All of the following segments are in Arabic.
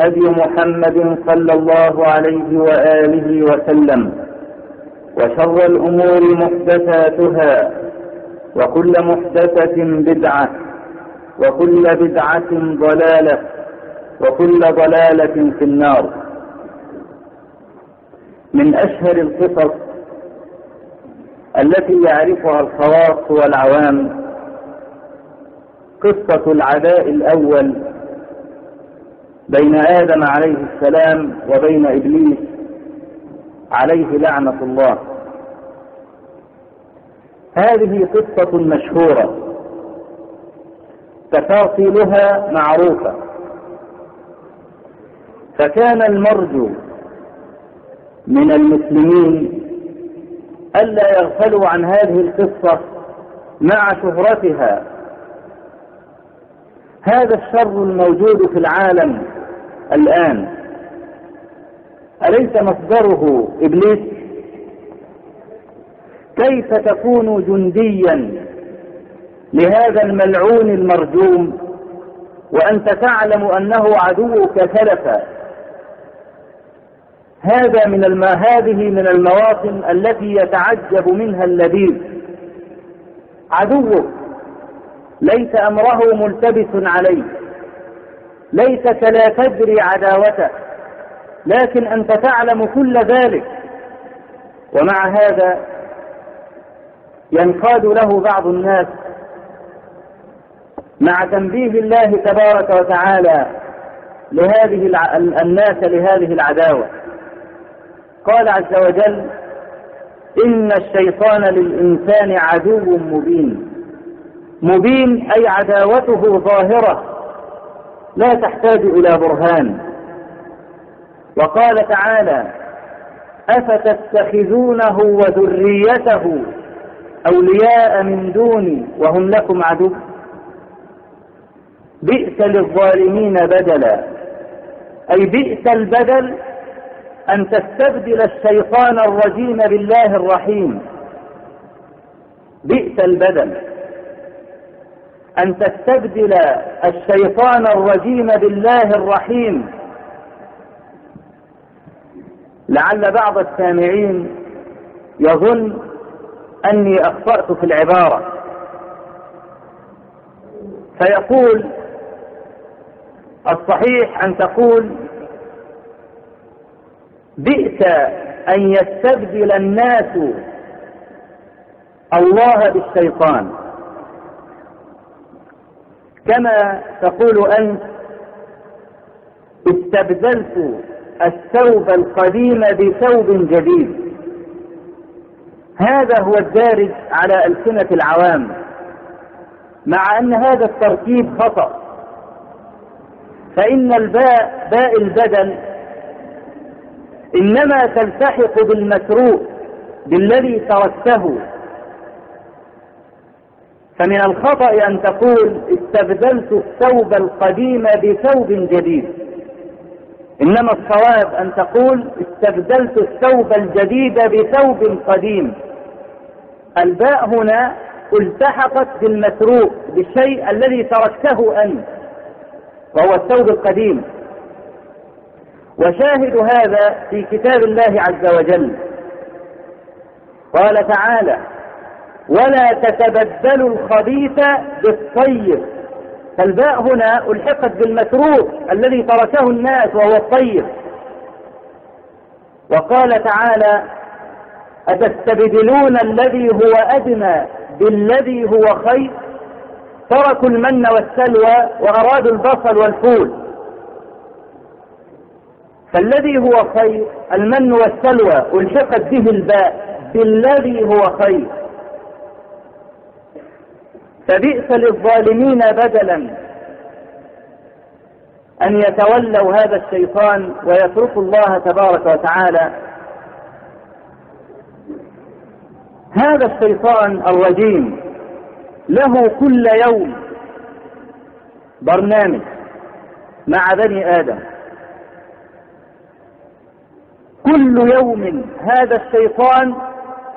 هدي محمد صلى الله عليه وآله وسلم وشر الأمور محدثاتها وكل محدثة بدعة وكل بدعة ضلالة وكل ضلالة في النار. من أشهر القصص التي يعرفها الخواص والعوام قصة العداء الأول بين آدم عليه السلام وبين إبليس عليه لعنة الله. هذه قصة مشهورة. تفاصيلها معروفة. فكان المرجو من المسلمين ألا يغفلوا عن هذه القصة مع شهرتها. هذا الشر الموجود في العالم الآن. أليس مصدره إبليس؟ كيف تكون جنديا لهذا الملعون المرجوم وأنت تعلم أنه عدوك سلفا هذا من الم... هذه من المواطن التي يتعجب منها اللبيب. عدوك ليس أمره ملتبس عليك ليسك لا تدري عداوته لكن أنت تعلم كل ذلك. ومع هذا ينقاد له بعض الناس مع تنبيه الله تبارك وتعالى لهذه. الناس لهذه العداوة. قال عز وجل إن الشيطان للإنسان عدو مبين. مبين أي عداوته ظاهرة. لا تحتاج إلى برهان. وقال تعالى أفتتخذونه وذريته أولياء من دوني وهم لكم عدو؟ بئس للظالمين بدلا. أي بئس البدل أن تستبدل الشيطان الرجيم بالله الرحيم. بئس البدل. أن تستبدل الشيطان الرجيم بالله الرحيم. لعل بعض السامعين يظن أني أخطأت في العبارة. فيقول الصحيح أن تقول بئس أن يستبدل الناس الله بالشيطان. كما تقول أنت استبدلت الثوب القديم بثوب جديد. هذا هو الدارج على ألسنة العوام مع أن هذا التركيب خطأ. فإن الباء باء البدل إنما تلتحق بالمسروق بالذي تركته. فمن الخطأ أن تقول استبدلت الثوب القديم بثوب جديد. إنما الصواب أن تقول استبدلت الثوب الجديد بثوب قديم. الباء هنا التحقت بالمتروك بالشيء الذي تركته أنت وهو الثوب القديم. وشاهد هذا في كتاب الله عز وجل. قال تعالى ولا تتبدلوا الخبيث بالطيب. فالباء هنا ألحقت بالمتروك الذي تركه الناس وهو الطيب. وقال تعالى أتستبدلون الذي هو أدنى بالذي هو خير؟ تركوا المن والسلوى وأرادوا البصل والفول. فالذي هو خير المن والسلوى ألحقت به الباء بالذي هو خير. فبئس للظالمين بدلا. أن يتولوا هذا الشيطان ويتركوا الله تبارك وتعالى. هذا الشيطان الرجيم. له كل يوم برنامج مع بني آدم. كل يوم هذا الشيطان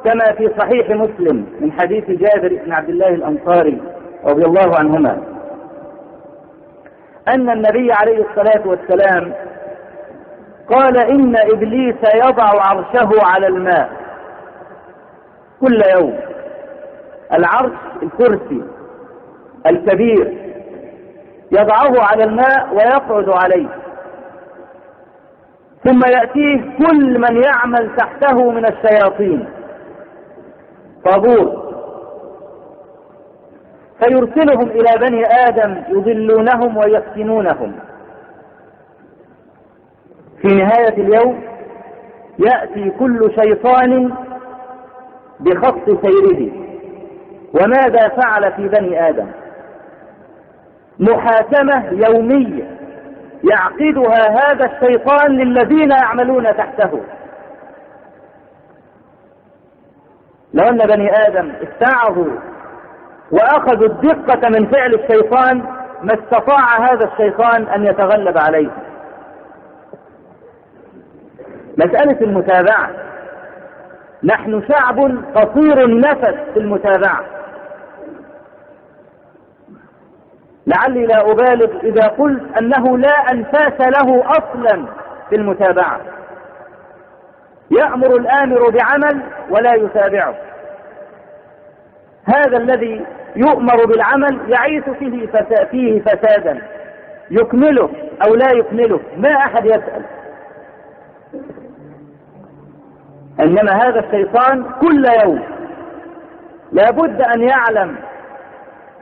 كما في صحيح مسلم من حديث جابر بن عبد الله الأنصاري رضي الله عنهما. أن النبي عليه الصلاة والسلام قال إن إبليس يضع عرشه على الماء كل يوم. العرش الكرسي الكبير يضعه على الماء ويقعد عليه. ثم يأتيه كل من يعمل تحته من الشياطين. طابور. فيرسلهم إلى بني آدم يضلونهم ويفتنونهم. في نهاية اليوم يأتي كل شيطان بخط سيره. وماذا فعل في بني آدم؟ محاكمة يومية يعقدها هذا الشيطان للذين يعملون تحته. لو أن بني آدم استعظوا وأخذوا الدقة من فعل الشيطان ما استطاع هذا الشيطان أن يتغلب عليه. مسألة المتابعة. نحن شعب قصير النفس في المتابعة. لعلي لا أبالغ إذا قلت أنه لا أنفاس له أصلا في المتابعة. يأمر الآمر بعمل ولا يتابعه. هذا الذي يؤمر بالعمل يعيث فيه, فسا فيه فسادا. يكمله أو لا يكمله ما أحد يسأل. إنما هذا الشيطان كل يوم لابد أن يعلم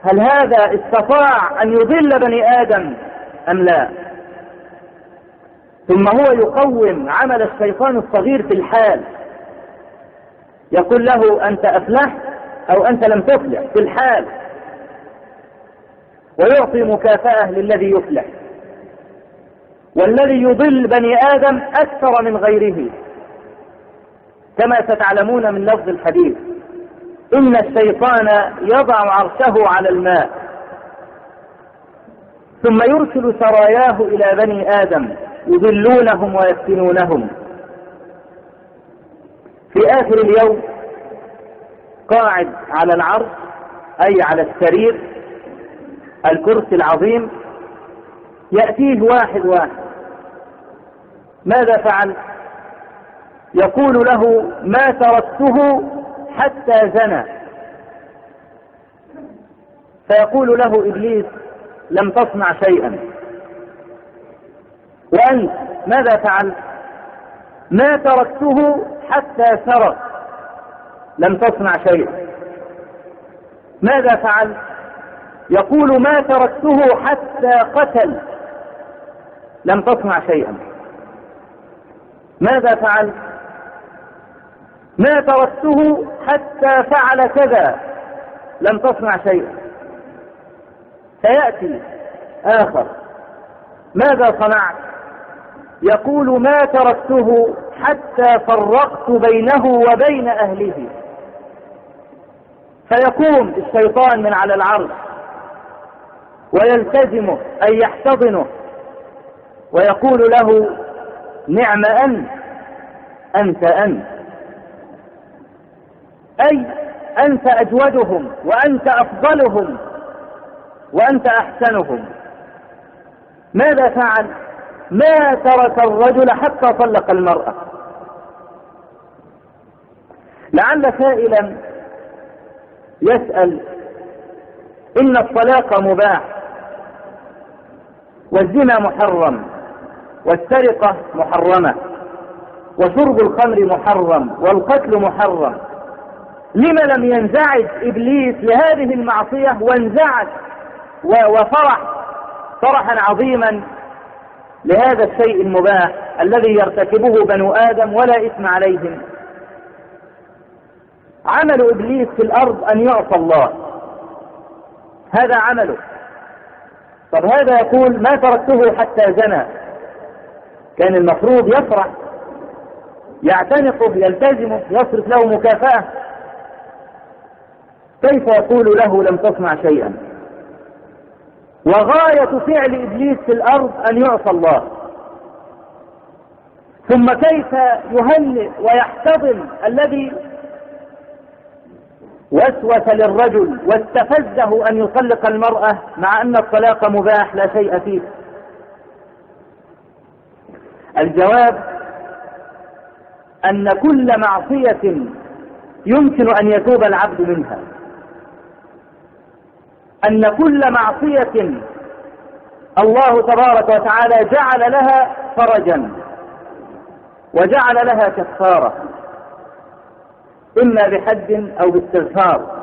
هل هذا استطاع أن يضل بني آدم أم لا. ثم هو يقوم عمل الشيطان الصغير في الحال. يقول له أنت أفلحت أو أنت لم تفلح؟ في الحال. ويعطي مكافأة للذي يفلح. والذي يضل بني آدم أكثر من غيره. كما ستعلمون من لفظ الحديث. إن الشيطان يضع عرشه على الماء. ثم يرسل سراياه إلى بني آدم يضلونهم ويفتنونهم. في آخر اليوم قاعد على العرش أي على السرير الكرسي العظيم يأتيه واحد واحد. ماذا فعل؟ يقول له ما تركته حتى زنى. فيقول له إبليس لم تصنع شيئا. وأنت ماذا فعلت؟ ما تركته حتى سرق. لم تصنع شيئا. ماذا فعل يقول ما تركته حتى قتل. لم تصنع شيئا. ماذا فعل ما تركته حتى فعل كذا. لم تصنع شيئا. سيأتي آخر. ماذا صنعت؟ يقول ما تركته حتى فرقت بينه وبين أهله. فيقوم الشيطان من على العرش ويلتزمه أي يحتضنه ويقول له نعم أنت أنت أنت أي أنت أجودهم وأنت أفضلهم. وأنت أحسنهم. ماذا فعل؟ ما ترك الرجل حتى طلق المرأة. لعل سائلا يسأل إن الطلاق مباح والزنا محرم والسرقة محرمة وشرب الخمر محرم والقتل محرم لم لم ينزعج إبليس لهذه المعصية وانزعج وفرح فرحا عظيما لهذا الشيء المباح الذي يرتكبه بنو آدم ولا إثم عليهم. عمل إبليس في الأرض أن يعصى الله. هذا عمله. طب هذا يقول ما تركته حتى زنى. كان المفروض يفرح يعتنقه يلتزمه يصرف له مكافأة. كيف يقول له لم تصنع شيئا؟ وغاية فعل إبليس في الأرض أن يعصى الله. ثم كيف يهنئ ويحتضن الذي وسوس للرجل واستفزه أن يطلق المرأة مع أن الطلاق مباح لا شيء فيه؟ الجواب أن كل معصية يمكن أن يتوب العبد منها. أن كل معصية الله تبارك وتعالى جعل لها فرجا وجعل لها كفارة. إما بحد أو باستغفار.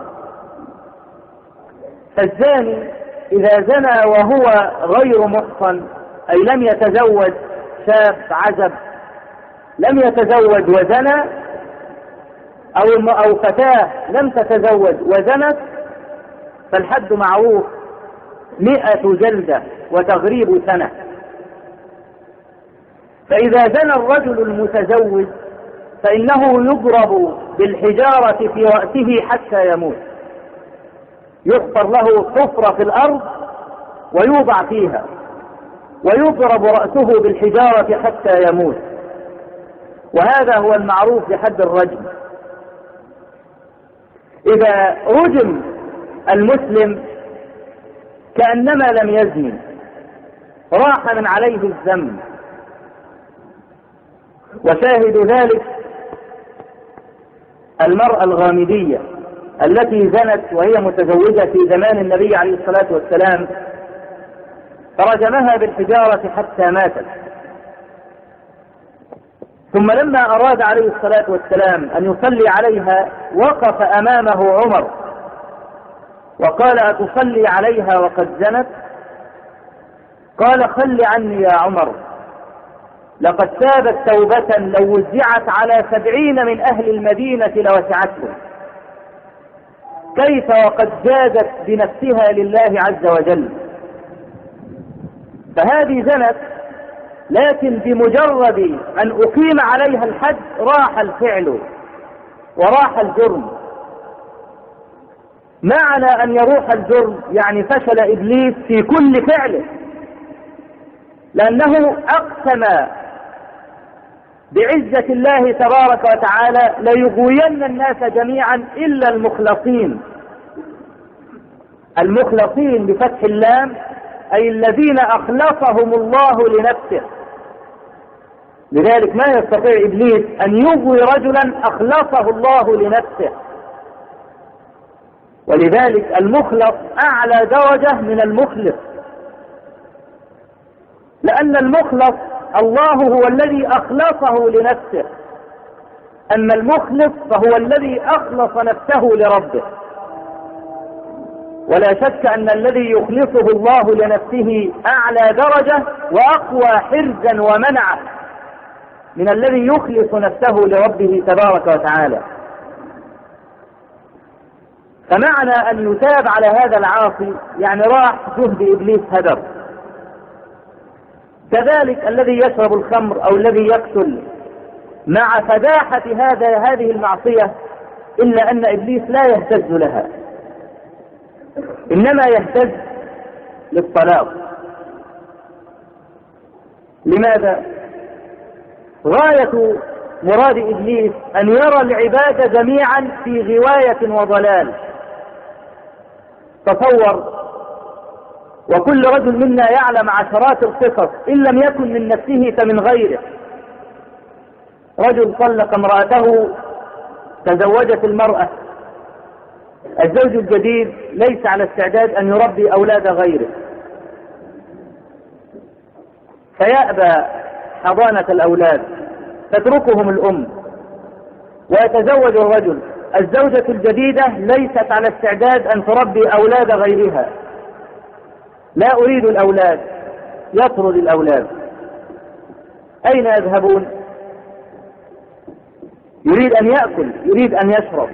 فالزاني إذا زنى وهو غير محصن أي لم يتزوج شاب عزب لم يتزوج وزنى أو أو فتاة لم تتزوج وزنت فالحد معروف مئة جلدة وتغريب سنة. فإذا زنى الرجل المتزوج فإنه يضرب بالحجارة في رأسه حتى يموت. يحفر له حفرة في الأرض ويوضع فيها ويضرب رأسه بالحجارة حتى يموت. وهذا هو المعروف بحد الرجم. إذا رجم المسلم كأنما لم يزني راح من عليه الذنب. وشاهد ذلك المرأة الغامدية التي زنت وهي متزوجة في زمان النبي عليه الصلاة والسلام فرجمها بالحجارة حتى ماتت. ثم لما أراد عليه الصلاة والسلام أن يصلي عليها وقف أمامه عمر. وقال أتصلي عليها وقد زنت؟ قال خل عني يا عمر. لقد تابت توبة لو وزعت على سبعين من أهل المدينة لوسعتهم كيف وقد جادت بنفسها لله عز وجل؟ فهذه زنت لكن بمجرد أن أقيم عليها الحد راح الفعل وراح الجرم. معنى أن يروح الجرم يعني فشل إبليس في كل فعله. لأنه أقسم بعزة الله تبارك وتعالى ليغوين الناس جميعا إلا المخلصين. المخلصين بفتح اللام أي الذين أخلصهم الله لنفسه. لذلك ما يستطيع إبليس أن يغوي رجلا أخلصه الله لنفسه. ولذلك المخلص أعلى درجة من المخلص. لأن المخلص الله هو الذي أخلصه لنفسه. أما المخلص فهو الذي أخلص نفسه لربه. ولا شك أن الذي يخلصه الله لنفسه أعلى درجة وأقوى حرزا ومنعا من الذي يخلص نفسه لربه تبارك وتعالى. فمعنى أن يتاب على هذا العاصي يعني راح جهد إبليس هدر. كذلك الذي يشرب الخمر أو الذي يقتل مع فداحة هذا هذه المعصية إلا أن إبليس لا يهتز لها. إنما يهتز للطلاق. لماذا؟ غاية مراد إبليس أن يرى العباد جميعا في غواية وضلال. تصور وكل رجل منا يعلم عشرات القصص إن لم يكن من نفسه فمن غيره. رجل طلق امرأته تزوجت المرأة. الزوج الجديد ليس على استعداد أن يربي أولاد غيره. فيأبى حضانة الأولاد تتركهم الأم ويتزوج الرجل. الزوجة الجديدة ليست على استعداد أن تربي أولاد غيرها. لا أريد الأولاد يطرد الأولاد. أين يذهبون؟ يريد أن يأكل يريد أن يشرب.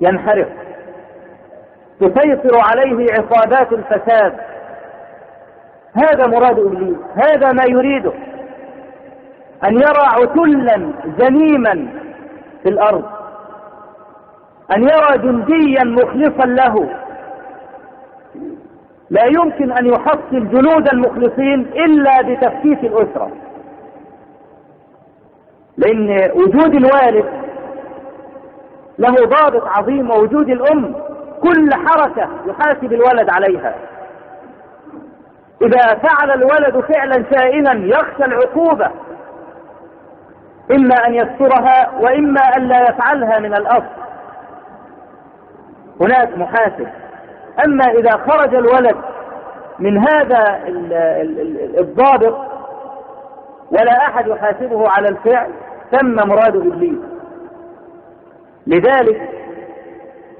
ينحرف. تسيطر عليه عصابات الفساد. هذا مراد إبليس هذا ما يريده. أن يرى عتلا زميما في الأرض. أن يرى جنديا مخلصا له. لا يمكن أن يحصل جنودا مخلصين إلا بتفكيك الأسرة. لأن وجود الوالد له ضابط عظيم ووجود الأم كل حركة يحاسب الولد عليها. إذا فعل الولد فعلا شائنا يخشى العقوبة. إما أن يسترها وإما أن لا يفعلها من الأصل. هناك محاسب. أما إذا خرج الولد من هذا الضابط ولا أحد يحاسبه على الفعل تم مراد إبليس. لذلك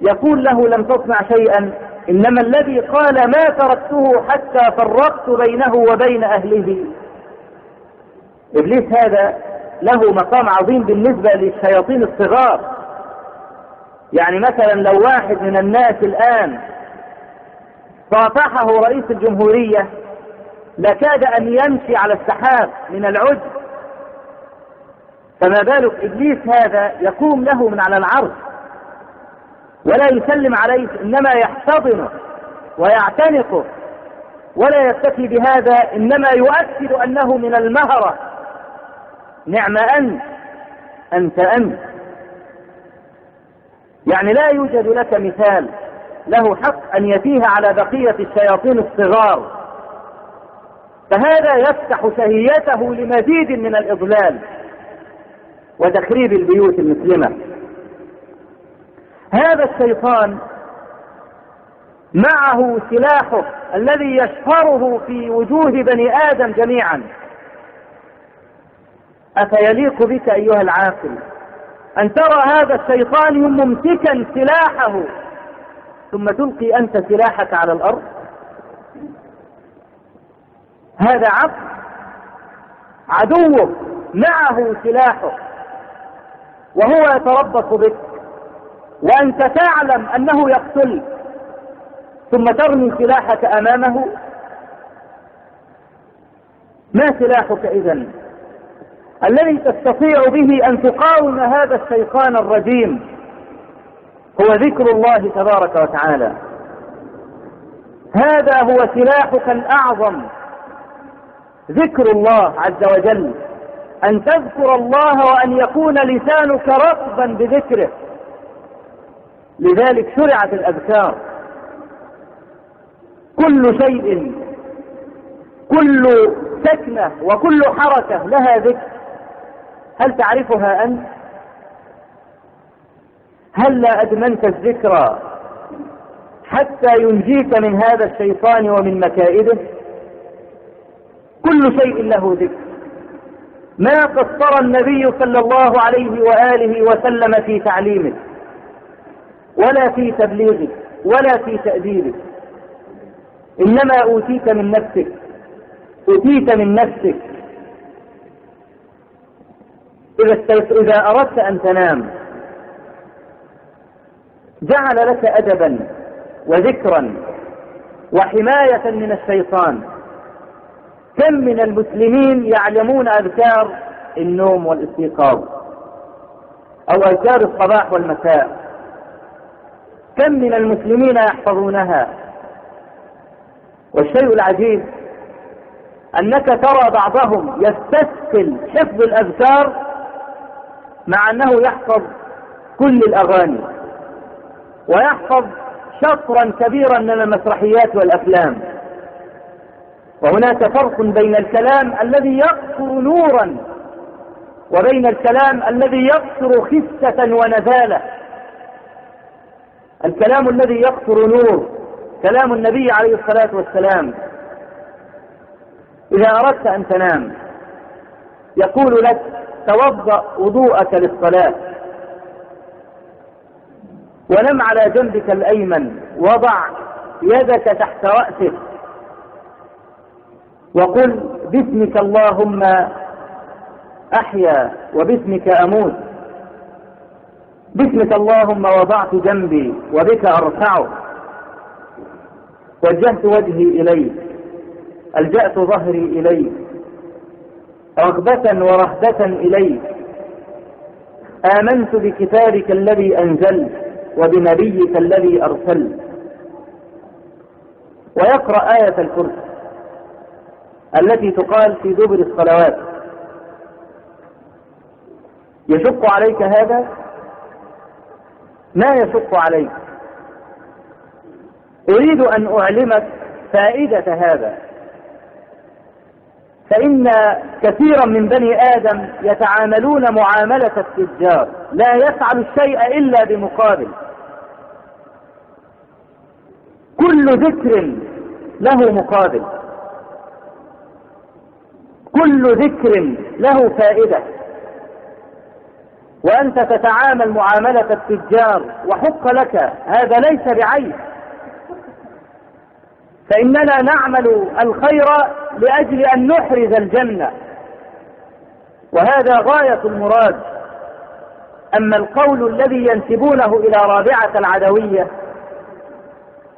يقول له لم تصنع شيئا إنما الذي قال ما تركته حتى فرقت بينه وبين أهله. إبليس هذا له مقام عظيم بالنسبة للشياطين الصغار. يعني مثلا لو واحد من الناس الآن صافحه رئيس الجمهورية لكاد أن يمشي على السحاب من العجب فما بالك إبليس هذا يقوم له من على العرش ولا يسلم عليه إنما يحتضنه ويعتنقه ولا يكتفي بهذا إنما يؤكد أنه من المهرة. نعم أنت أنت أنت. يعني لا يوجد لك مثال له حق أن يتيه على بقية الشياطين الصغار. فهذا يفتح شهيته لمزيد من الإضلال وتخريب البيوت المسلمة. هذا الشيطان معه سلاحه الذي يشهره في وجوه بني آدم جميعا. أفيليق بك أيها العاقل؟ أن ترى هذا الشيطان ممسكا سلاحه. ثم تلقي أنت سلاحك على الأرض. هذا عبد عدوك معه سلاحه وهو يتربص بك. وأنت تعلم أنه يقتلك ثم ترمي سلاحك أمامه. ما سلاحك إذا الذي تستطيع به أن تقاوم هذا الشيطان الرجيم هو ذكر الله تبارك وتعالى. هذا هو سلاحك الأعظم. ذكر الله عز وجل. أن تذكر الله وأن يكون لسانك رطبا بذكره. لذلك شرعت الأذكار. كل شيء كل سكنة وكل حركة لها ذكر. هل تعرفها أنت؟ هل لا أدمنت الذكرى حتى ينجيك من هذا الشيطان ومن مكائده؟ كل شيء له ذكر. ما قصر النبي صلى الله عليه وآله وسلم في تعليمه ولا في تبليغه ولا في تأديبه. إنما أوتيت من نفسك أوتيت من نفسك. إذا, إذا أردت أن تنام جعل لك أدبا وذكرا وحماية من الشيطان. كم من المسلمين يعلمون أذكار النوم والاستيقاظ أو أذكار الصباح والمساء. كم من المسلمين يحفظونها. والشيء العجيب أنك ترى بعضهم يستسهل حفظ الأذكار مع أنه يحفظ كل الأغاني ويحفظ شطرا كبيرا من المسرحيات والأفلام. وهناك فرق بين الكلام الذي يقصر نورا وبين الكلام الذي يقصر خسة ونزالة. الكلام الذي يقصر نور كلام النبي عليه الصلاة والسلام. إذا أردت أن تنام يقول لك توضأ وضوءك للصلاة. ونم على جنبك الأيمن وضع يدك تحت رأسك. وقل باسمك اللهم أحيا وباسمك أموت. باسمك اللهم وضعت جنبي وبك أرفعه وجهت وجهي إليك. ألجأت ظهري إليك. رغبة ورهبة إليك. آمنت بكتابك الذي أنزلت وبنبيك الذي أرسلت. ويقرأ آية الكرسي التي تقال في دبر الصلوات. يشق عليك هذا؟ ما يشق عليك؟ أريد أن أعلمك فائدة هذا. فإن كثيرا من بني آدم يتعاملون معاملة التجار لا يفعل الشيء إلا بمقابل. كل ذكر له مقابل. كل ذكر له فائدة. وأنت تتعامل معاملة التجار وحق لك هذا ليس بعيب. فإننا نعمل الخير لأجل أن نحرز الجنة. وهذا غاية المراد. أما القول الذي ينسبونه إلى رابعة العدوية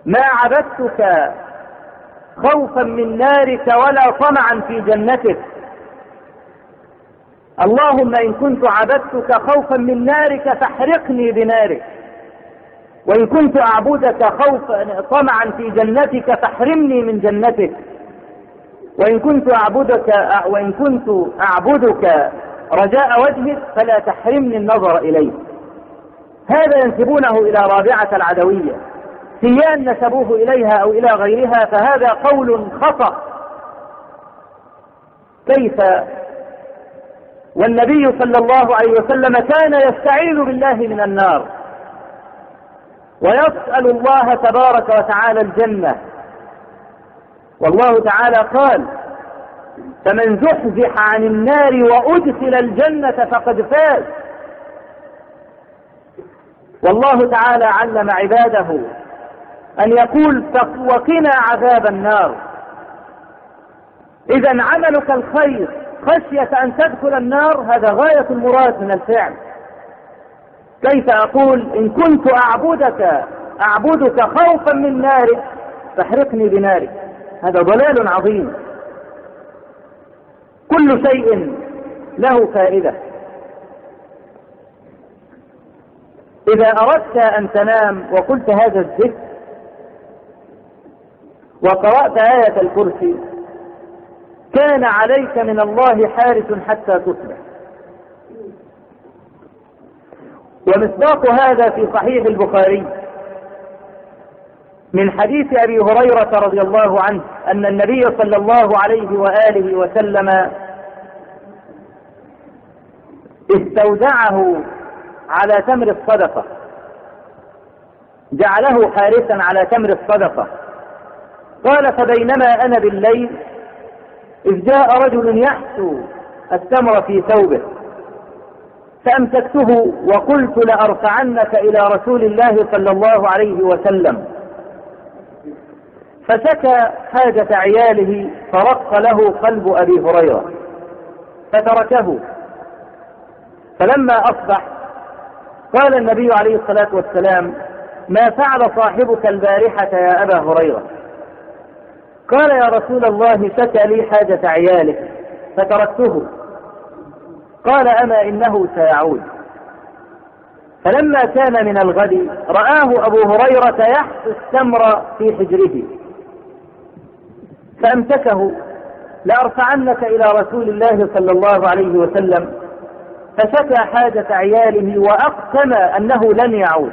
ما عبدتك خوفا من نارك ولا طمعا في جنتك. اللهم إن كنت عبدتك خوفا من نارك فاحرقني بنارك. وإن كنت أعبدك خوفا طمعا في جنتك فاحرمني من جنتك. وإن كنت أعبدك وإن كنت أعبدك رجاء وجهك فلا تحرمني النظر إليه هذا ينسبونه إلى رابعة العدوية. سيان نسبوه إليها أو إلى غيرها فهذا قول خطأ. كيف؟ والنبي صلى الله عليه وسلم كان يستعيذ بالله من النار. ويسأل الله تبارك وتعالى الجنة. والله تعالى قال فمن زحزح عن النار وأدخل الجنة فقد فاز. والله تعالى علم عباده أن يقول وقنا عذاب النار. إذا عملك الخير خشية أن تدخل النار هذا غاية المراد من الفعل. كيف أقول إن كنت أعبدك أعبدك خوفا من نارك فاحرقني بنارك. هذا ضلال عظيم. كل شيء له فائدة. إذا أردت أن تنام وقلت هذا الذكر وقرأت آية الكرسي كان عليك من الله حارس حتى تصبح. ومصداق هذا في صحيح البخاري من حديث أبي هريرة رضي الله عنه أن النبي صلى الله عليه وآله وسلم استودعه على تمر الصدقة. جعله حارسا على تمر الصدقة. قال فبينما أنا بالليل إذ جاء رجل يحسو التمر في ثوبه فأمسكته وقلت لأرفعنك إلى رسول الله صلى الله عليه وسلم. فشكى حاجة عياله فرق له قلب أبي هريرة فتركه. فلما أصبح قال النبي عليه الصلاة والسلام ما فعل صاحبك البارحة يا أبا هريرة؟ قال يا رسول الله شكى لي حاجة عياله فتركته. قال أما إنه سيعود. فلما كان من الغد رآه أبو هريرة يحث التمر في حجره. فأمسكه لأرفعنك إلى رسول الله صلى الله عليه وسلم. فشكى حاجة عياله وأقسم أنه لن يعود.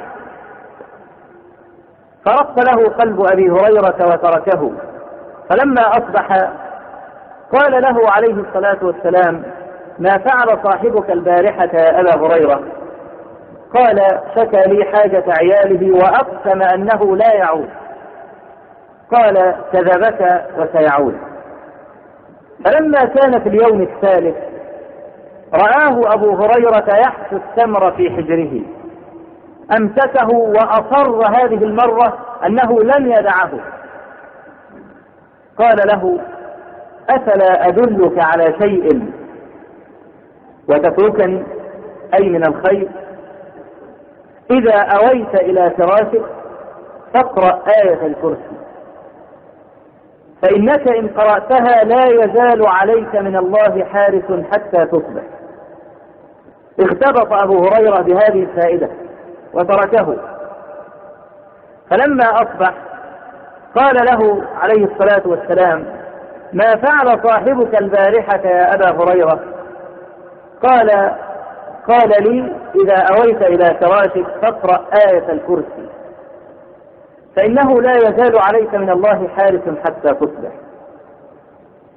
فرق له قلب أبي هريرة وتركه. فلما أصبح قال له عليه الصلاة والسلام ما فعل صاحبك البارحة يا أبا هريرة. قال شكى لي حاجة عياله وأقسم أنه لا يعود. قال كذبك وسيعود. فلما كان في اليوم الثالث رآه أبو هريرة يحث التمر في حجره. أمسكه وأصر هذه المرة أنه لن يدعه. قال له أفلا أدلك على شيء؟ وتتركني أي من الخير؟ إذا أويت إلى فراشك فاقرأ آية الكرسي. فإنك إن قرأتها لا يزال عليك من الله حارس حتى تصبح. اغتبط أبو هريرة بهذه الفائدة وتركه. فلما أصبح قال له عليه الصلاة والسلام ما فعل صاحبك البارحة يا أبا هريرة؟ قال قال لي إذا أويت إلى فراشك فاقرأ آية الكرسي. فإنه لا يزال عليك من الله حارس حتى تصبح.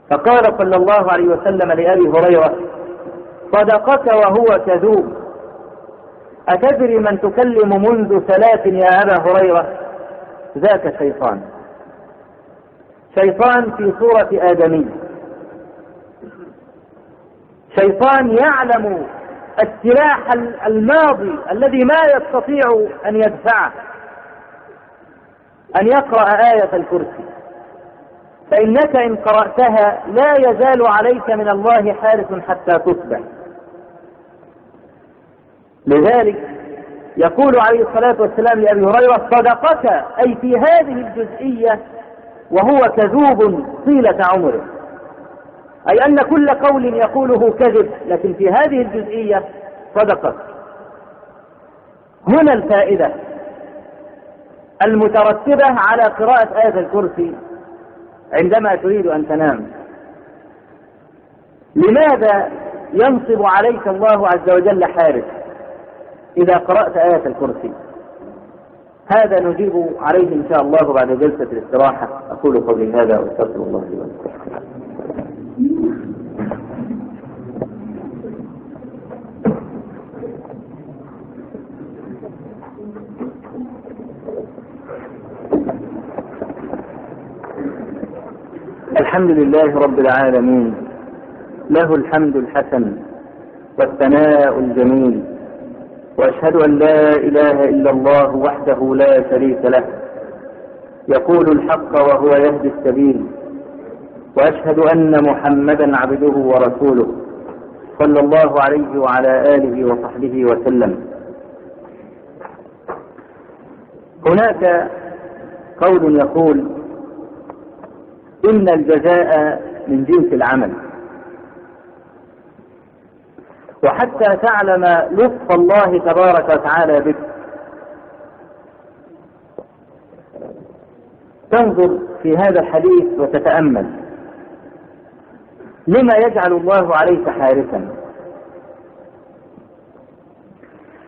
فقال صلى الله عليه وسلم لأبي هريرة صدقك وهو كذوب. أتدري من تكلم منذ ثلاث يا أبا هريرة؟ ذاك شيطان. شيطان في صورة آدمي. شيطان يعلم السلاح الماضي الذي ما يستطيع أن يدفعه أن يقرأ آية الكرسي. فإنك إن قرأتها لا يزال عليك من الله حارس حتى تصبح. لذلك يقول عليه الصلاة والسلام لأبي هريرة صدقك. أي في هذه الجزئية وهو كذوب طيلة عمره. أي أن كل قول يقوله كذب لكن في هذه الجزئية صدقك هنا الفائدة المترتبة على قراءة آية الكرسي عندما تريد أن تنام. لماذا ينصب عليك الله عز وجل حارس إذا قرأت آية الكرسي؟ هذا نجيب عليه إن شاء الله بعد جلسة الاستراحة. أقول قولي هذا وأستغفر الله لي ولكم. الحمد لله رب العالمين له الحمد الحسن والثناء الجميل وأشهد أن لا إله إلا الله وحده لا شريك له يقول الحق وهو يهدي السبيل وأشهد أن محمدا عبده ورسوله صلى الله عليه وعلى آله وصحبه وسلم. هناك قول يقول إن الجزاء من جنس العمل. وحتى تعلم لطف الله تبارك وتعالى بك تنظر في هذا الحديث وتتأمل. لما يجعل الله عليك حارسا.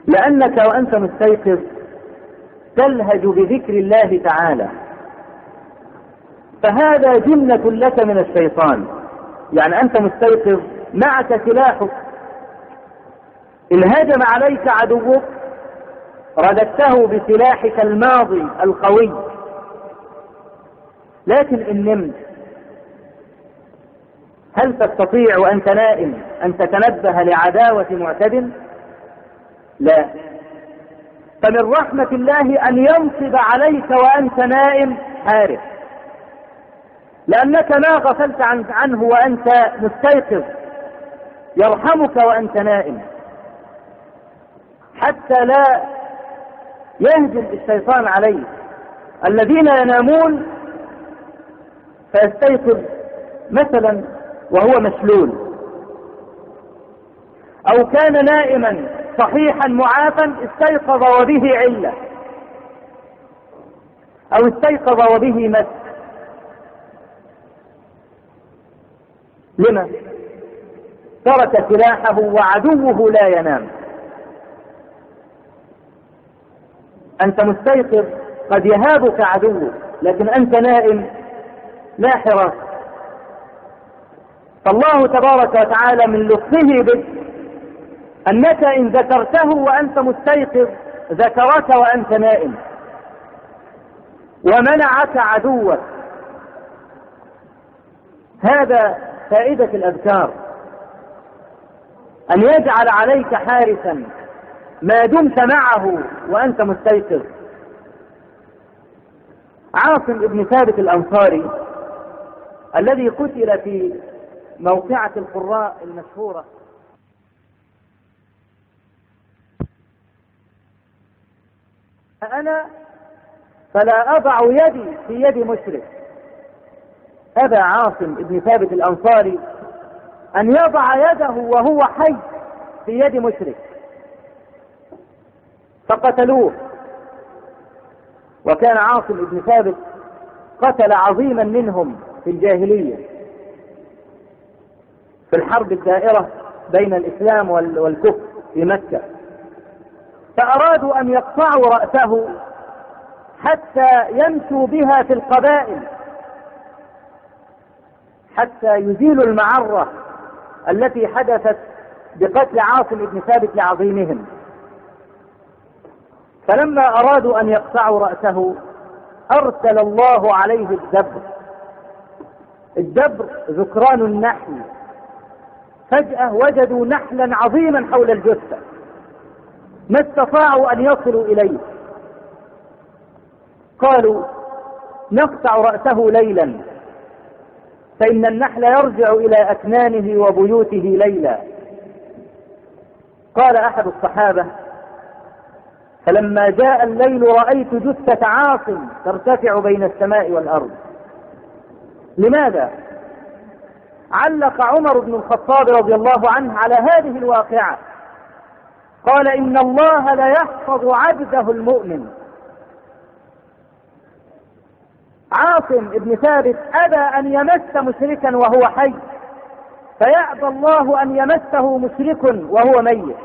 لأنك وأنت مستيقظ تلهج بذكر الله تعالى. فهذا جنة لك من الشيطان. يعني أنت مستيقظ معك سلاحك. إن هجم عليك عدوك. رددته بسلاحك الماضي القوي. لكن إن نمت هل تستطيع وأنت نائم أن تتنبه لعداوة معتد؟ لا. فمن رحمة الله أن ينصب عليك وأنت نائم حارس. لأنك ما غفلت عن عنه وأنت مستيقظ. يرحمك وأنت نائم. حتى لا يهجم الشيطان عليك. الذين ينامون فيستيقظ مثلا وهو مشلول. أو كان نائما صحيحا معافا استيقظ وبه علة. أو استيقظ وبه مس لما ترك سلاحه وعدوه لا ينام. أنت مستيقظ قد يهابك عدوك لكن أنت نائم لا حراس. فالله تبارك وتعالى من لطفه بك أنك إن ذكرته وأنت مستيقظ ذكرك وأنت نائم. ومنعك عدوك. هذا فائدة الأذكار. أن يجعل عليك حارسا ما دمت معه وأنت مستيقظ. عاصم ابن ثابت الأنصاري الذي قتل في موقعة القراء المشهورة. أنا فلا أضع يدي في يد مشرك. أبى عاصم ابن ثابت الأنصاري أن يضع يده وهو حي في يد مشرك. فقتلوه. وكان عاصم ابن ثابت قتل عظيما منهم في الجاهلية. في الحرب الدائرة بين الإسلام والكفر في مكة. فأرادوا أن يقطعوا رأسه حتى يمشوا بها في القبائل. حتى يزيلوا المعرة التي حدثت بقتل عاصم بن ثابت لعظيمهم. فلما أرادوا أن يقطعوا رأسه أرسل الله عليه الدبر. الدبر ذكران النحل. فجأة وجدوا نحلا عظيما حول الجثة. ما استطاعوا أن يصلوا إليه. قالوا نقطع رأسه ليلا. فإن النحل يرجع إلى أكنانه وبيوته ليلا. قال أحد الصحابة فلما جاء الليل رأيت جثة عاصم ترتفع بين السماء والأرض. لماذا؟ علق عمر بن الخطاب رضي الله عنه على هذه الواقعة. قال إن الله ليحفظ عبده المؤمن. عاصم ابن ثابت أبى أن يمس مشركا وهو حي. فيأبى الله أن يمسه مشرك وهو ميت.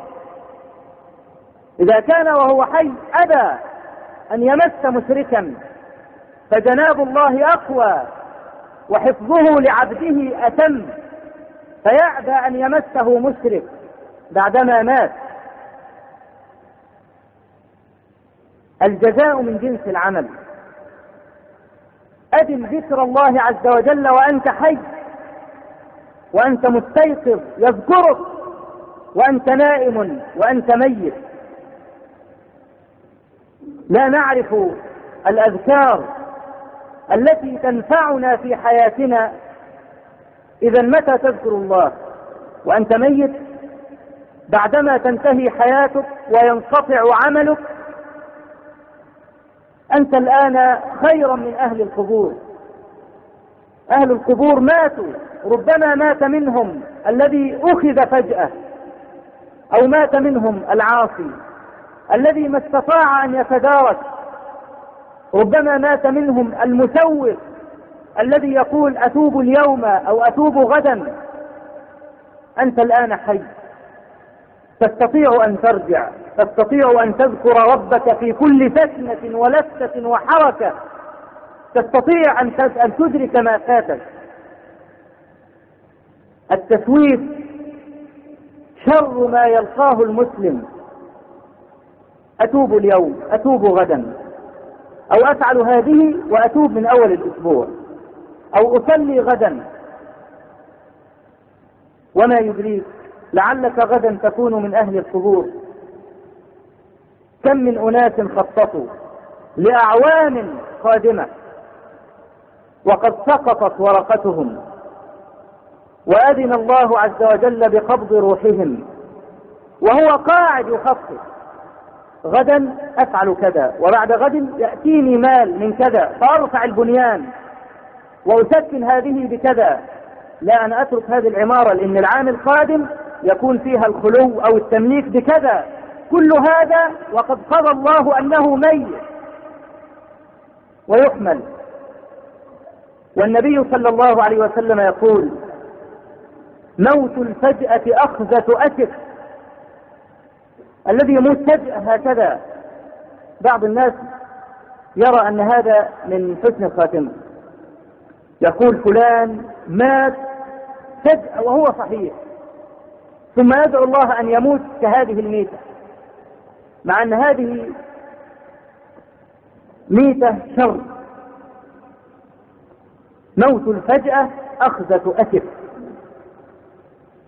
إذا كان وهو حي أبى أن يمس مشركا. فجناب الله أقوى وحفظه لعبده أتم. فيأبى أن يمسه مشرك بعدما مات. الجزاء من جنس العمل. أدم ذكر الله عز وجل وأنت حي وأنت مستيقظ يذكرك وأنت نائم وأنت ميت. لا نعرف الأذكار التي تنفعنا في حياتنا. إذا متى تذكر الله وأنت ميت؟ بعدما تنتهي حياتك وينقطع عملك أنت الآن خيرا من أهل القبور. أهل القبور ماتوا. ربما مات منهم الذي أخذ فجأة. أو مات منهم العاصي. الذي ما استطاع أن يتدارك. ربما مات منهم المسوف الذي يقول أتوب اليوم أو أتوب غدا. أنت الآن حي. تستطيع أن ترجع تستطيع أن تذكر ربك في كل سكنة ولفتة وحركة. تستطيع أن أن تدرك ما فاتك. التسويف شر ما يلقاه المسلم. أتوب اليوم أتوب غدا. أو أفعل هذه وأتوب من أول الأسبوع. أو أصلي غدا. وما يدريك لعلك غدا تكون من أهل القبور كم من أناس خططوا لأعوام قادمة وقد سقطت ورقتهم وأذن الله عز وجل بقبض روحهم وهو قاعد يخطط. غدا أفعل كذا وبعد غد يأتيني مال من كذا فأرفع البنيان وأسكن هذه بكذا. لا أنا أترك هذه العمارة لأن العام القادم يكون فيها الخلو أو التمليك بكذا. كل هذا وقد قضى الله أنه ميت ويحمل. والنبي صلى الله عليه وسلم يقول موت الفجأة أخذة أسف. الذي يموت فجأة هكذا. بعض الناس يرى أن هذا من حسن الخاتمة. يقول فلان مات فجأة وهو صحيح. ثم يدعو الله أن يموت كهذه الميتة. مع أن هذه ميتة شر. موت الفجأة أخذة أسف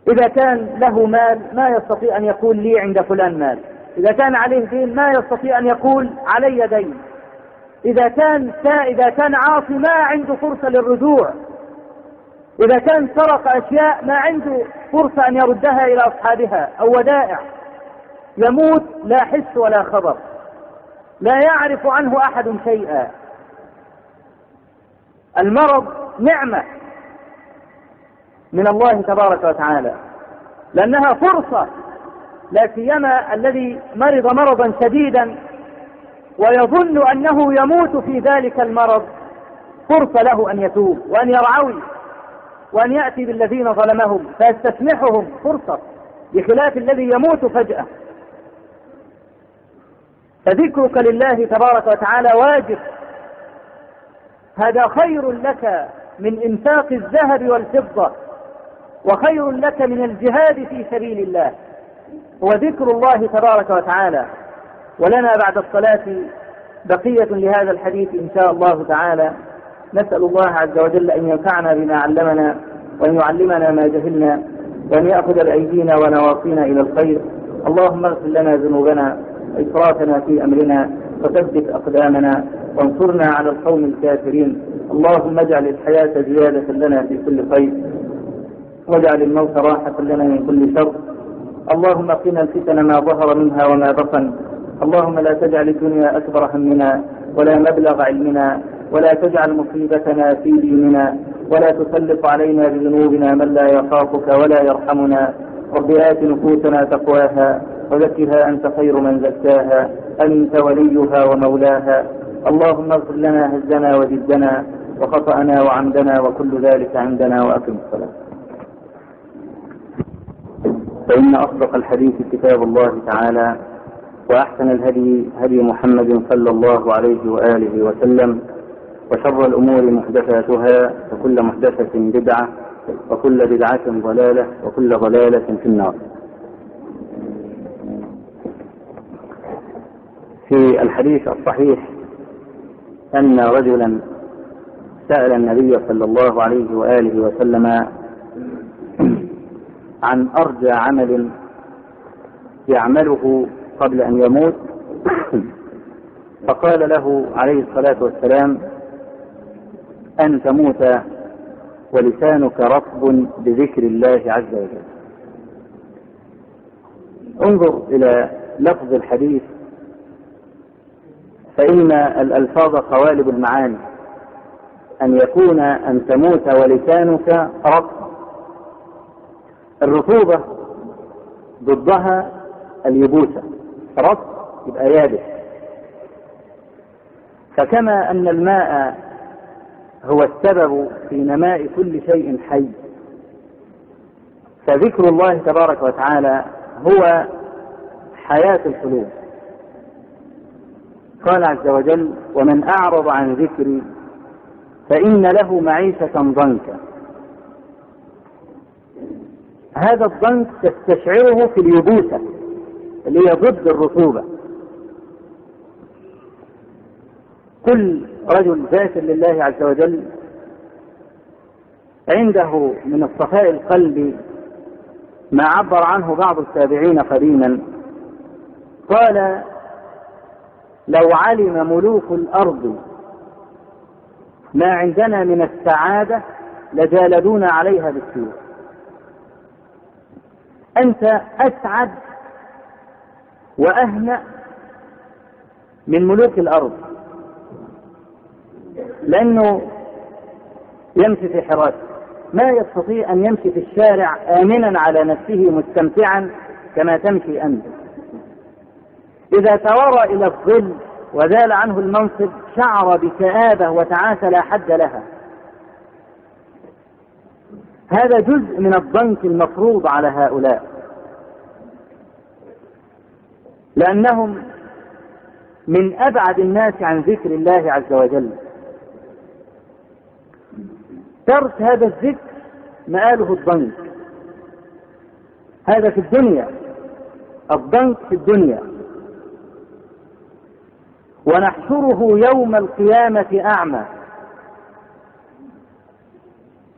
إذا كان له مال ما يستطيع أن يقول لي عند فلان مال. إذا كان عليه دين ما يستطيع أن يقول علي دين. إذا كان إذا كان عاصي ما عنده فرصة للرجوع. إذا كان سرق أشياء ما عنده فرصة أن يردها إلى أصحابها أو ودائع. يموت لا حس ولا خبر. لا يعرف عنه أحد شيئا. المرض نعمة من الله تبارك وتعالى. لأنها فرصة لا سيما الذي مرض مرضا شديدا ويظن أنه يموت في ذلك المرض. فرصة له أن يتوب وأن يرعوي. وأن يأتي بالذين ظلمهم فيستسمحهم فرصة بخلاف الذي يموت فجأة. فذكرك لله تبارك وتعالى واجب. هذا خير لك من إنفاق الذهب والفضة وخير لك من الجهاد في سبيل الله. هو ذكر الله تبارك وتعالى. ولنا بعد الصلاة بقية لهذا الحديث إن شاء الله تعالى. نسأل الله عز وجل أن ينفعنا بما علمنا وأن يعلمنا ما جهلنا وأن يأخذ بأيدينا ونواصينا إلى الخير. اللهم اغفر لنا ذنوبنا وإسرافنا في أمرنا وثبت أقدامنا وانصرنا على القوم الكافرين. اللهم اجعل الحياة زيادة لنا في كل خير واجعل الموت راحة لنا من كل شر. اللهم قنا الفتن ما ظهر منها وما بطن. اللهم لا تجعل الدنيا أكبر همنا ولا مبلغ علمنا. ولا تجعل مصيبتنا في ديننا ولا تسلط علينا بذنوبنا من لا يخافك ولا يرحمنا. رب آت نفوسنا تقواها وزكها أنت خير من زكاها أنت وليها ومولاها. اللهم اغفر لنا هزنا وجدنا وخطأنا وعمدنا وكل ذلك عندنا وأقم الصلاة. فإن أصدق الحديث كتاب الله تعالى وأحسن الهدي هدي محمد صلى الله عليه وآله وسلم. وشر الأمور محدثاتها وكل محدثة بدعة وكل بدعة ضلالة وكل ضلالة في النار. في الحديث الصحيح أن رجلا سأل النبي صلى الله عليه وآله وسلم عن أرجى عمل يعمله قبل أن يموت فقال له عليه الصلاة والسلام أن تموت ولسانك رطب بذكر الله عز وجل. انظر إلى لفظ الحديث فإن الألفاظ قوالب المعاني. أن يكون أن تموت ولسانك رطب. الرطوبة ضدها اليبوسة. رطب يبقى يابس. فكما أن الماء هو السبب في نماء كل شيء حي. فذكر الله تبارك وتعالى هو حياة القلوب. قال عز وجل ومن أعرض عن ذكري فإن له معيشة ضنكا. هذا الضنك تستشعره في اليبوسة اللي هي ضد الرطوبة. كل رجل ذاكر لله عز وجل عنده من الصفاء القلب ما عبر عنه بعض التابعين قديما. قال لو علم ملوك الأرض ما عندنا من السعادة لجالدونا عليها بالسيوف أنت أسعد وأهنأ من ملوك الأرض. لأنه يمشي في حراسه ما يستطيع أن يمشي في الشارع امنا على نفسه مستمتعا كما تمشي أنت. إذا توارى إلى الظل وزال عنه المنصب شعر بكآبة وتعاسة لا حد لها. هذا جزء من الضنك المفروض على هؤلاء. لأنهم من أبعد الناس عن ذكر الله عز وجل. ترك هذا الذكر مآله الضنك هذا في الدنيا. الضنك في الدنيا. ونحشره يوم القيامة أعمى.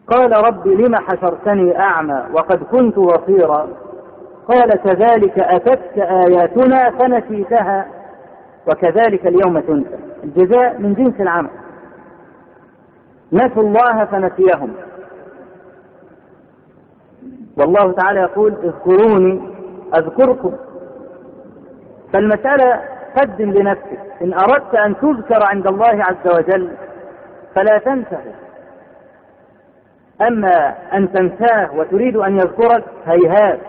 قال رب لم حشرتني أعمى وقد كنت بصيرا؟ قال كذلك أتتك آياتنا فنسيتها وكذلك اليوم تنسى. الجزاء من جنس العمل. نسوا الله فنسيهم. والله تعالى يقول اذكروني أذكركم. فالمسألة قدم لنفسك. إن أردت أن تذكر عند الله عز وجل فلا تنسه. أما أن تنساه وتريد أن يذكرك هيهات.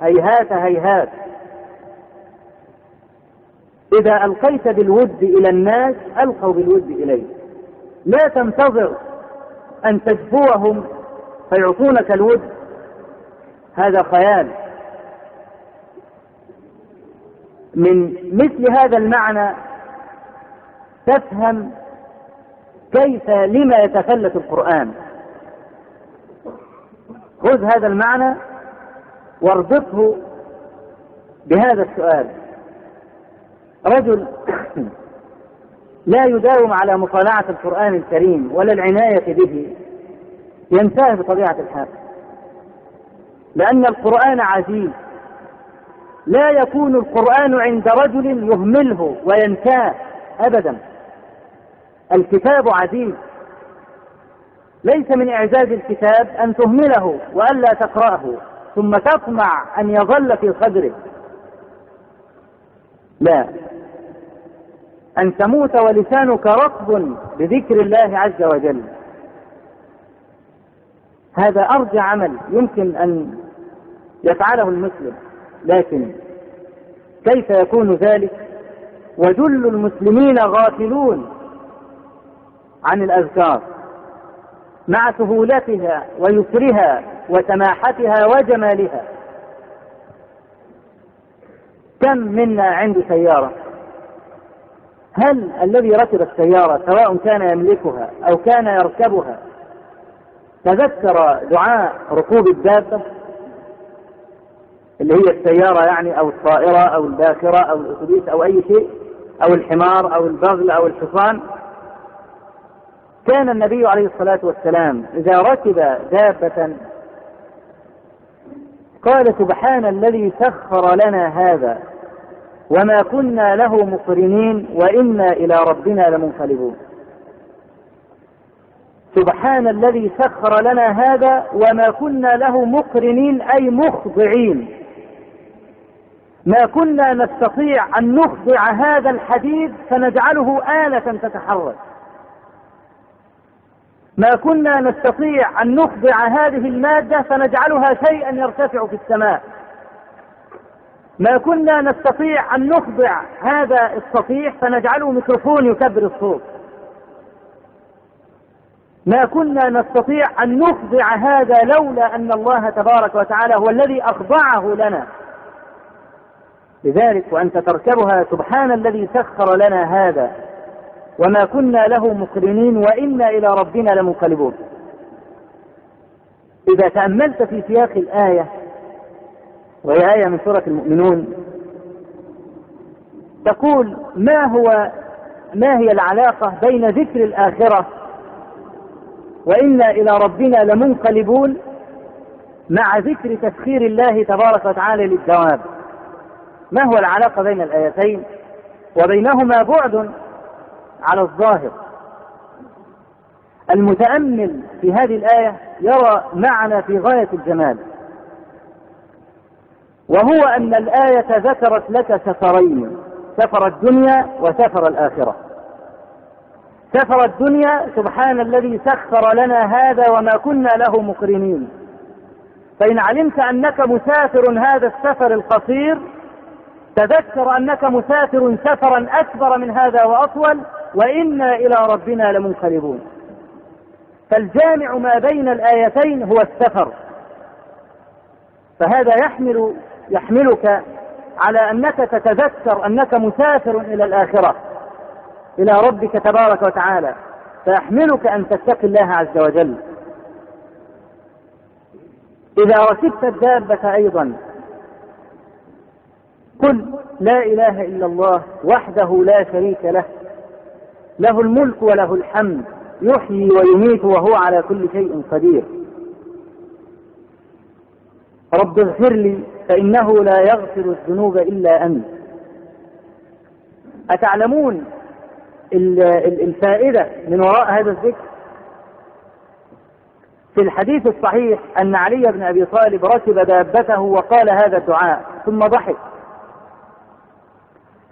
هيهات هيهات. إذا ألقيت بالود إلى الناس ألقوا بالود إليك. لا تنتظر أن تجفوهم فيعطونك الود. هذا خيال. من مثل هذا المعنى تفهم كيف لما يتفلت القرآن. خذ هذا المعنى واربطه بهذا السؤال. رجل لا يداوم على مطالعة القرآن الكريم ولا العناية به. ينتهي بطبيعة الحال. لأن القرآن عزيز. لا يكون القرآن عند رجل يهمله وينساه أبدا. الكتاب عزيز. ليس من إعزاز الكتاب أن تهمله وألا تقرأه ثم تطمع أن يظل في صدرك لا. أن تموت ولسانك رطب بذكر الله عز وجل. هذا أرجى عمل يمكن أن يفعله المسلم لكن كيف يكون ذلك؟ وجل المسلمين غافلون عن الأذكار مع سهولتها ويسرها وسماحتها وجمالها. كم منا عنده سيارة؟ هل الذي ركب السيارة سواء كان يملكها أو كان يركبها تذكر دعاء ركوب الدابة؟ اللي هي السيارة يعني أو الطائرة أو الباخرة أو الأتوبيس أو أي شيء أو الحمار أو البغل أو الحصان؟ كان النبي عليه الصلاة والسلام إذا ركب دابة قال سبحان الذي سخر لنا هذا. وما كنا له مقرنين وإنا إلى ربنا لمنقلبون. سبحان الذي سخر لنا هذا وما كنا له مقرنين أي مخضعين. ما كنا نستطيع أن نخضع هذا الحديد فنجعله آلة تتحرك. ما كنا نستطيع أن نخضع هذه المادة فنجعلها شيئا يرتفع في السماء. ما كنا نستطيع أن نخضع هذا السطيح فنجعله ميكروفون يكبر الصوت. ما كنا نستطيع أن نخضع هذا لولا أن الله تبارك وتعالى هو الذي أخضعه لنا. لذلك وأنت تركبها سبحان الذي سخر لنا هذا. وما كنا له مقرنين وإنا إلى ربنا لمنقلبون. إذا تأملت في سياق الآية وهي آية من سورة المؤمنون. تقول ما هو ما هي العلاقة بين ذكر الآخرة؟ وإنا إلى ربنا لمنقلبون مع ذكر تسخير الله تبارك وتعالى للدواب ما هو العلاقة بين الآيتين؟ وبينهما بعد على الظاهر. المتأمل في هذه الآية يرى معنى في غاية الجمال. وهو أن الآية ذكرت لك سفرين سفر الدنيا وسفر الآخرة. سفر الدنيا سبحان الذي سخر لنا هذا وما كنا له مقرنين. فإن علمت أنك مسافر هذا السفر القصير تذكر أنك مسافر سفرا أكبر من هذا وأطول وإنا إلى ربنا لمنقلبون. فالجامع ما بين الآيتين هو السفر. فهذا يحمل يحملك على أنك تتذكر أنك مسافر إلى الآخرة إلى ربك تبارك وتعالى. فيحملك أن تتقي الله عز وجل. إذا ركبت الدابة أيضا قل لا إله إلا الله وحده لا شريك له له الملك وله الحمد يحيي ويميت وهو على كل شيء قدير. رب اغفر لي فإنه لا يغفر الذنوب إلا أنت. أتعلمون الفائدة من وراء هذا الذكر؟ في الحديث الصحيح أن علي بن أبي طالب ركب دابته وقال هذا الدعاء ثم ضحك.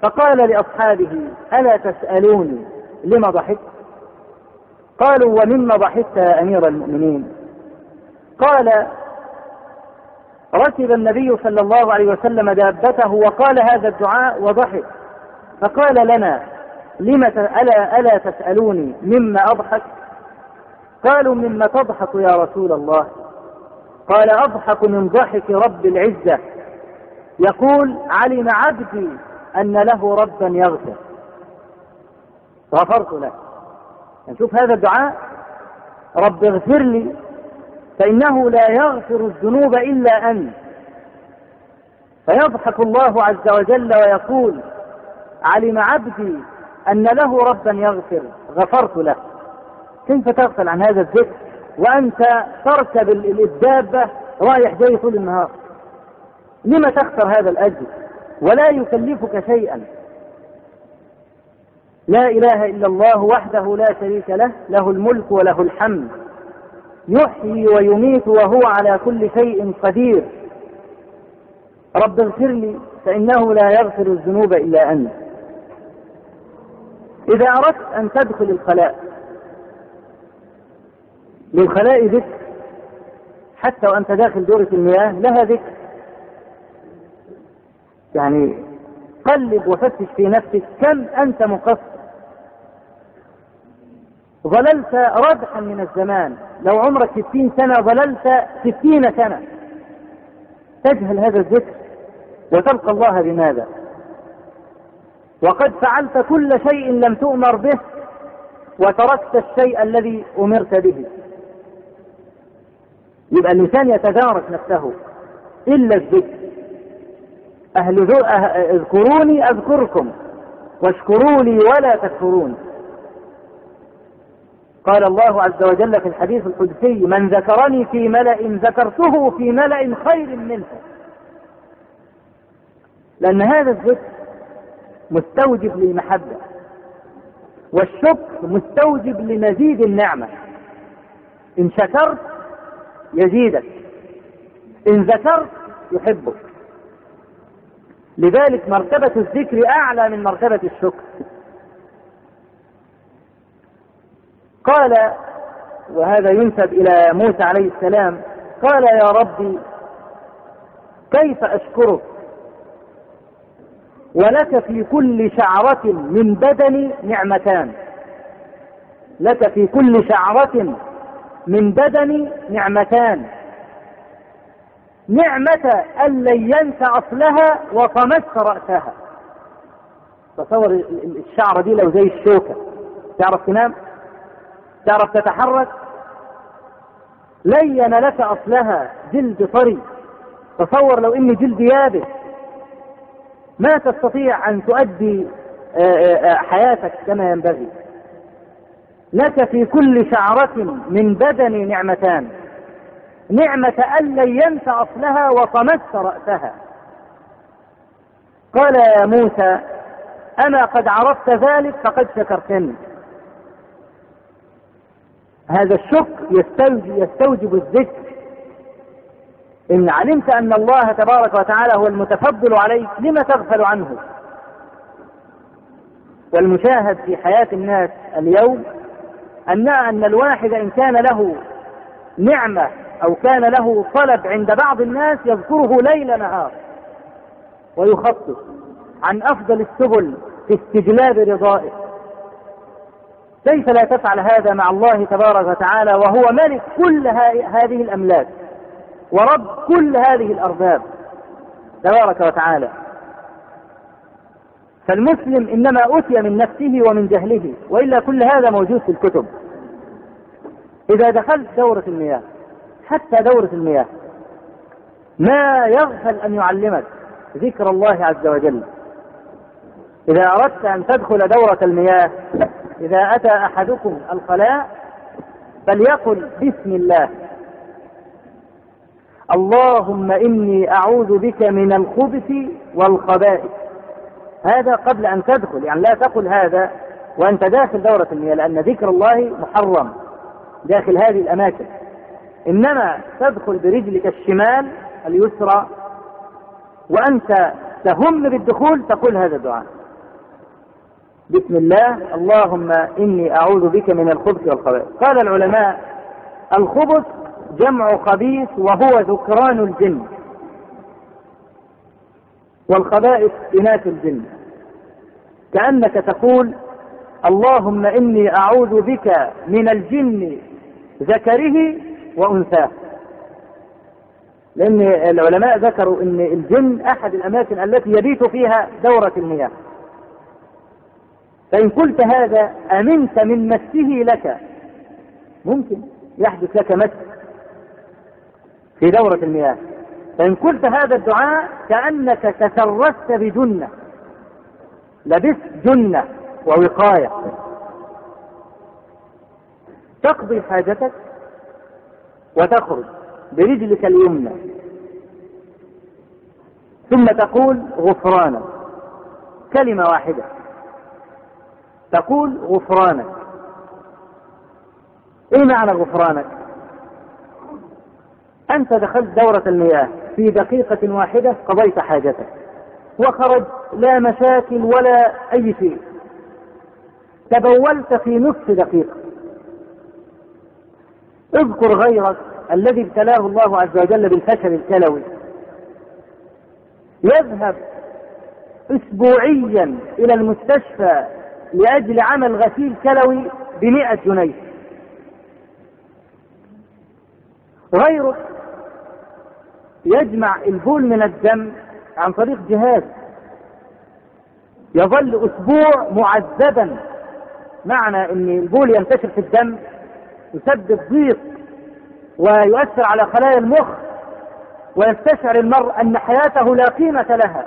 فقال لأصحابه ألا تسألوني لم ضحكت؟ قالوا ومما ضحكت يا أمير المؤمنين؟ قال ركب النبي صلى الله عليه وسلم دابته وقال هذا الدعاء وضحك. فقال لنا لم ألا ألا تسألوني مما أضحك؟ قالوا مما تضحك يا رسول الله؟ قال أضحك من ضحك رب العزة. يقول علم عبدي أن له ربا يغفر. غفرت له. نشوف هذا الدعاء رب اغفر لي فإنه لا يغفر الذنوب إلا أنت. فيضحك الله عز وجل ويقول علم عبدي أن له ربا يغفر غفرت له. كيف تغفل عن هذا الذكر؟ وأنت تركب الدابة رايح جاي طول النهار. لما تخسر هذا الأجر؟ ولا يكلفك شيئا. لا إله إلا الله وحده لا شريك له له الملك وله الحمد. يحيي ويميت وهو على كل شيء قدير. رب اغفر لي فإنه لا يغفر الذنوب إلا أنت. إذا أردت أن تدخل الخلاء للخلاء ذكر. حتى وأنت داخل دورة المياه لها ذكر. يعني قلب وفتش في نفسك كم أنت مقصر. ظللت ردحا من الزمان. لو عمرك ستين سنة ظللت ستين سنة. تجهل هذا الذكر وتلقى الله بماذا؟ وقد فعلت كل شيء لم تؤمر به وتركت الشيء الذي أمرت به. يبقى الإنسان يتدارك نفسه إلا الذكر. أهل اذكروني أذكركم واشكروا لي ولا تكفرون. قال الله عز وجل في الحديث القدسي من ذكرني في ملأ ذكرته في ملأ خير منه. لأن هذا الذكر مستوجب للمحبة والشكر مستوجب لمزيد النعمة. إن شكرت يزيدك إن ذكرت يحبك. لذلك مرتبة الذكر أعلى من مرتبة الشكر. قال وهذا ينسب إلى موسى عليه السلام قال يا ربي كيف أشكرك؟ ولك في كل شعرة من بدني نعمتان. لك في كل شعرة من بدني نعمتان. نعمة أن لن ينسى أصلها وطمست رأسها. تصور الشعرة دي لو زي الشوكة. تعرف تنام؟ تعرف تتحرك؟ لين لك أصلها جلد طري. تصور لو إن جلد يابس. ما تستطيع أن تؤدي آه، آه، آه، حياتك كما ينبغي. لك في كل شعرة من بدني نعمتان. نعمة أن لن ينسى أصلها وطمست رأسها. قال يا موسى أما قد عرفت ذلك فقد شكرتني. هذا الشكر يستوجب, يستوجب الذكر. إن علمت أن الله تبارك وتعالى هو المتفضل عليك لما تغفل عنه؟ والمشاهد في حياة الناس اليوم أن أن الواحد إن كان له نعمة أو كان له طلب عند بعض الناس يذكره ليل نهار ويخطط عن أفضل السبل في استجلاب رضائه. كيف لا تفعل هذا مع الله تبارك وتعالى وهو ملك كل هذه الأملاك ورب كل هذه الأرباب تبارك وتعالى. فالمسلم إنما أتي من نفسه ومن جهله وإلا كل هذا موجود في الكتب. إذا دخلت دورة المياه حتى دورة المياه ما يغفل أن يعلمك ذكر الله عز وجل. إذا أردت أن تدخل دورة المياه إذا أتى أحدكم الخلاء فليقل بسم الله. اللهم إني أعوذ بك من الخبث والخبائث. هذا قبل أن تدخل يعني لا تقل هذا وأنت داخل دورة المياه لأن ذكر الله محرم داخل هذه الأماكن. إنما تدخل برجلك الشمال اليسرى وأنت تهم بالدخول تقول هذا الدعاء. بسم الله اللهم إني أعوذ بك من الخبث والخبائث. قال العلماء الخبث جمع خبيث وهو ذكران الجن. والخبائث إناث الجن. كأنك تقول اللهم إني أعوذ بك من الجن ذكره وأنثاه. لأن العلماء ذكروا أن الجن أحد الأماكن التي يبيت فيها دورة المياه. فإن قلت هذا أمنت من مسه لك ممكن يحدث لك مس في دورة المياه فإن قلت هذا الدعاء كأنك تسرست بجنة لبست جنة ووقاية. تقضي حاجتك وتخرج برجلك اليمنى. ثم تقول غفرانك كلمة واحدة. تقول غفرانك. إيه معنى غفرانك؟ أنت دخلت دورة المياه في دقيقة واحدة قضيت حاجتك وخرج لا مشاكل ولا أي شيء. تبولت في نصف دقيقة. اذكر غيرك الذي ابتلاه الله عز وجل بالفشل الكلوي. يذهب اسبوعيا إلى المستشفى لأجل عمل غسيل كلوي بمئة جنيه. غيرك يجمع البول من الدم عن طريق جهاز يظل أسبوع معذبا. معنى إن البول ينتشر في الدم يسبب ضيق ويؤثر على خلايا المخ ويستشعر المرء أن حياته لا قيمة لها.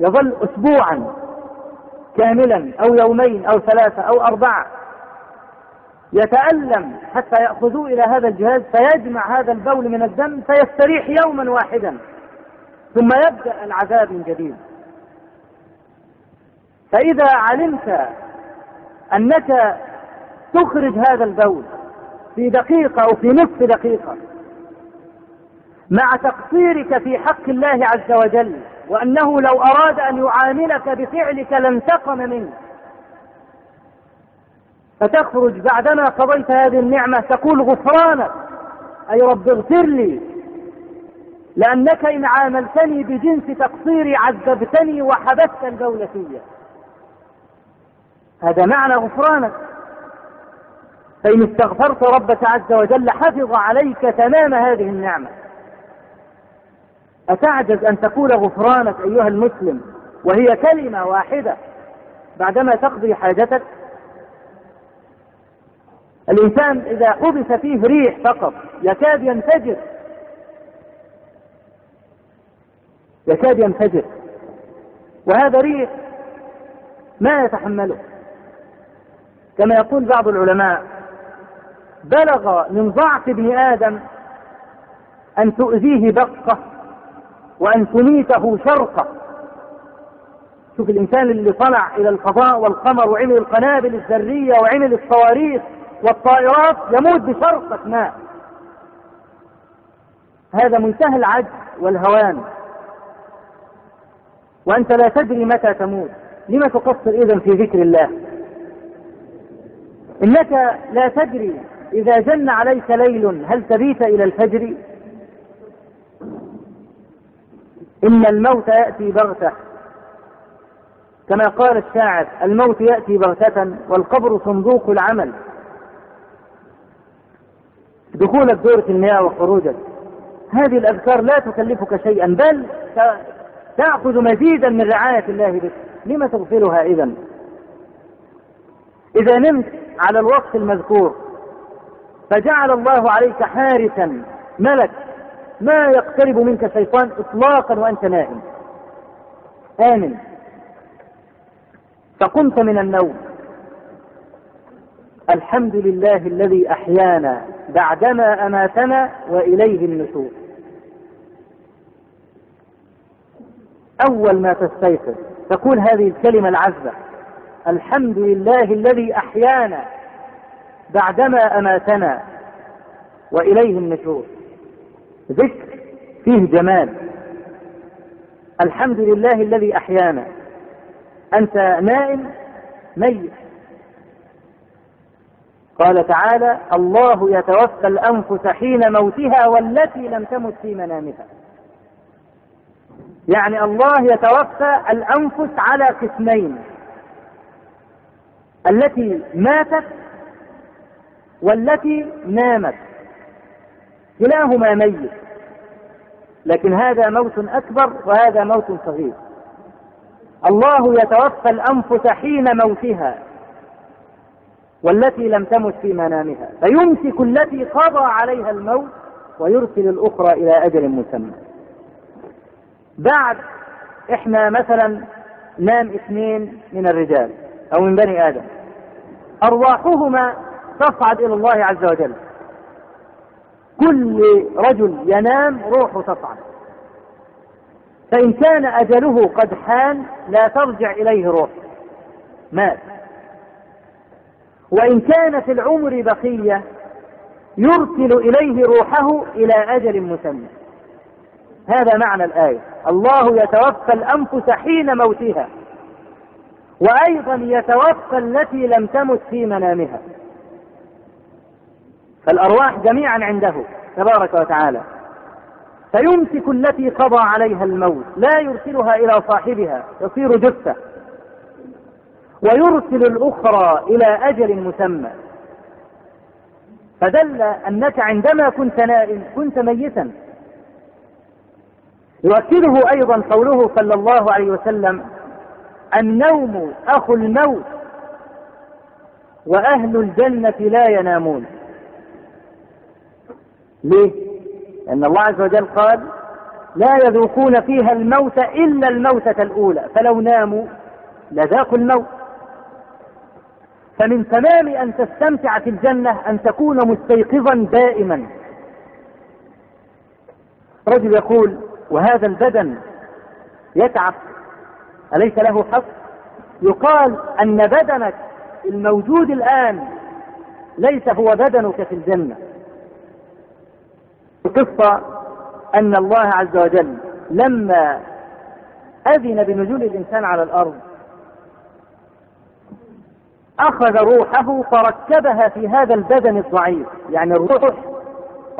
يظل اسبوعا كاملا أو يومين أو ثلاثة أو أربعة يتألم حتى يأخذوه إلى هذا الجهاز فيجمع هذا البول من الدم فيستريح يوما واحدا ثم يبدأ العذاب من جديد. فإذا علمت أنك تخرج هذا البول في دقيقة أو في نصف دقيقة مع تقصيرك في حق الله عز وجل وأنه لو أراد أن يعاملك بفعلك لانتقم منك فتخرج بعدما قضيت هذه النعمة تقول غفرانك أي رب اغفر لي لأنك إن عاملتني بجنس تقصيري عذبتني وحبست البول فيا هذا معنى غفرانك. فإن استغفرت ربك عز وجل حفظ عليك تمام هذه النعمة. أتعجز أن تقول غفرانك أيها المسلم وهي كلمة واحدة بعدما تقضي حاجتك؟ الإنسان إذا حبس فيه ريح فقط يكاد ينفجر. يكاد ينفجر. وهذا ريح ما يتحمله. كما يقول بعض العلماء بلغ من ضعف ابن آدم أن تؤذيه بقة. وأن تميته شرقة شوف الإنسان اللي طلع إلى الفضاء والقمر وعمل القنابل الذرية وعمل الصواريخ والطائرات يموت بشرقة ماء هذا منتهى العجز والهوان. وأنت لا تدري متى تموت. لما تقصر إذا في ذكر الله؟ إنك لا تدري إذا جن عليك ليل هل تبيت إلى الفجر؟ إن الموت يأتي بغتة. كما قال الشاعر الموت يأتي بغتة والقبر صندوق العمل. دخولك دورة المياه وخروجك هذه الأذكار لا تكلفك شيئا بل تأخذ مزيدا من رعاية الله بك. لم تغفلها إذا إذا نمت على الوقت المذكور فجعل الله عليك حارسا ملك ما يقترب منك شيطان إطلاقا وأنت نائم. آمن. فقمت من النوم. الحمد لله الذي أحيانا بعدما أماتنا وإليه النشور. أول ما تستيقظ تقول هذه الكلمة العذبة. الحمد لله الذي أحيانا بعدما أماتنا وإليه النشور. ذكر فيه جمال. الحمد لله الذي أحيانا. أنت نائم ميت. قال تعالى الله يتوفى الأنفس حين موتها والتي لم تمت في منامها. يعني الله يتوفى الأنفس على قسمين. التي ماتت والتي نامت. كلاهما ميت. لكن هذا موت أكبر وهذا موت صغير. الله يتوفى الأنفس حين موتها والتي لم تمت في منامها فيمسك التي قضى عليها الموت ويرسل الأخرى إلى أجل مسمى. بعد إحنا مثلا نام اثنين من الرجال أو من بني آدم أرواحهما تصعد إلى الله عز وجل. كل رجل ينام روحه تصعد فإن كان أجله قد حان لا ترجع إليه روح مات. وإن كان في العمر بقية يرسل إليه روحه إلى أجل مسمى. هذا معنى الآية. الله يتوفى الأنفس حين موتها وأيضا يتوفى التي لم تمت في منامها. فالأرواح جميعا عنده تبارك وتعالى. فيمسك التي قضى عليها الموت لا يرسلها إلى صاحبها يصير جثة. ويرسل الأخرى إلى أجل مسمى. فدل أنك عندما كنت نائم كنت ميتا. يؤكده أيضا قوله صلى الله عليه وسلم النوم أخو الموت وأهل الجنة لا ينامون. ليه؟ لأن الله عز وجل قال لا يذوقون فيها الموت إلا الموتة الأولى فلو ناموا لذاقوا الموت. فمن تمام أن تستمتع في الجنة أن تكون مستيقظا دائما. رجل يقول وهذا البدن يتعب أليس له حق يقال أن بدنك الموجود الآن ليس هو بدنك في الجنة. القصة أن الله عز وجل لما أذن بنزول الإنسان على الأرض أخذ روحه فركبها في هذا البدن الضعيف يعني الروح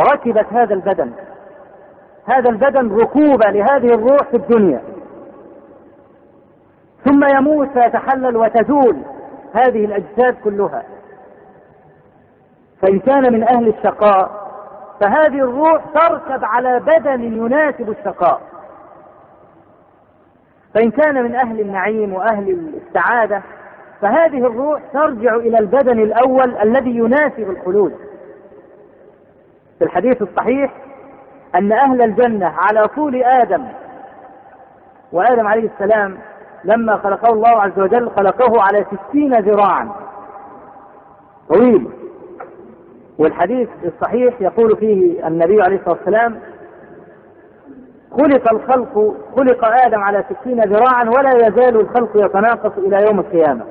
ركبت هذا البدن هذا البدن ركوبة لهذه الروح في الدنيا. ثم يموت فيتحلل وتزول هذه الأجساد كلها. فإن كان من أهل الشقاء فهذه الروح تركب على بدن يناسب الشقاء. فإن كان من أهل النعيم وأهل السعادة فهذه الروح ترجع إلى البدن الأول الذي يناسب الخلود. في الحديث الصحيح أن أهل الجنة على طول آدم وآدم عليه السلام لما خلقه الله عز وجل خلقه على ستين ذراعا. طويل. والحديث الصحيح يقول فيه النبي عليه الصلاة والسلام خلق الخلق خلق آدم على ستين ذراعا ولا يزال الخلق يتناقص إلى يوم القيامة.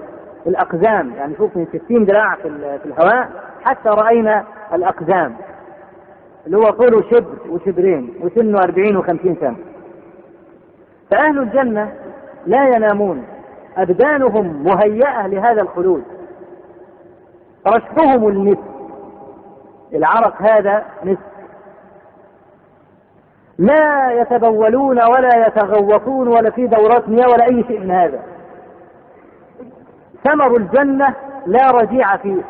الأقزام يعني شوف من ستين ذراع في الهواء حتى رأينا الأقزام اللي هو طوله شبر وشبرين وسنه أربعين وخمسين سنة. فأهل الجنة لا ينامون. أبدانهم مهيئة لهذا الخلود. رشحهم المسك العرق هذا مسك. لا يتبولون ولا يتغوطون ولا في دورات مياه ولا أي شيء من هذا. ثمر الجنة لا رجيع فيه.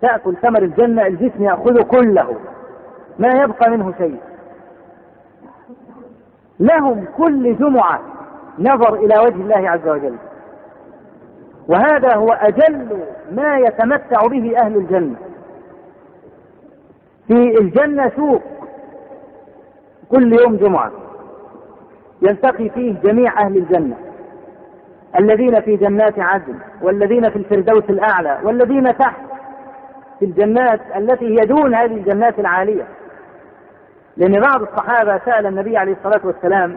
تأكل ثمر الجنة الجسم يأخذ كله. ما يبقى منه شيء. لهم كل جمعة نظر إلى وجه الله عز وجل. وهذا هو أجل ما يتمتع به أهل الجنة. في الجنة سوق كل يوم جمعة. يلتقي فيه جميع أهل الجنة. الذين في جنات عدن والذين في الفردوس الأعلى والذين تحت في الجنات التي هي دون هذه الجنات العالية. لأن بعض الصحابة سأل النبي عليه الصلاة والسلام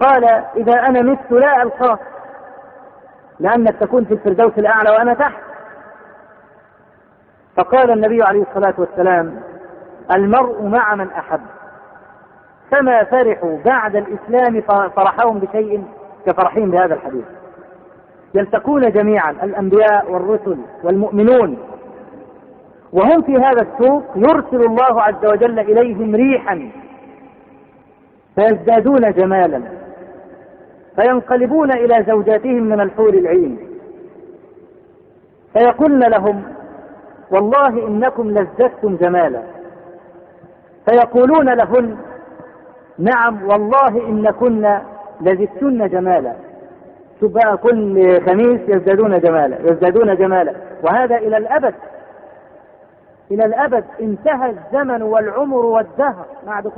قال إذا أنا مت لا ألقاك لأنك تكون في الفردوس الأعلى وأنا تحت. فقال النبي عليه الصلاة والسلام المرء مع من أحب. فما فرحوا بعد الإسلام فرحهم بشيء كفرحهم بهذا الحديث. يلتقون جميعا الأنبياء والرسل والمؤمنون. وهم في هذا السوق يرسل الله عز وجل إليهم ريحا. فيزدادون جمالا. فينقلبون إلى زوجاتهم من الحور العين. فيقولن لهم والله إنكم لزدتم جمالا. فيقولون لهن نعم والله إنكن لزدتن جمالا. شوف بقى كل خميس يزدادون جمالا يزدادون جمالا. وهذا إلى الأبد. إلى الأبد انتهى الزمن والعمر والدهر. بعد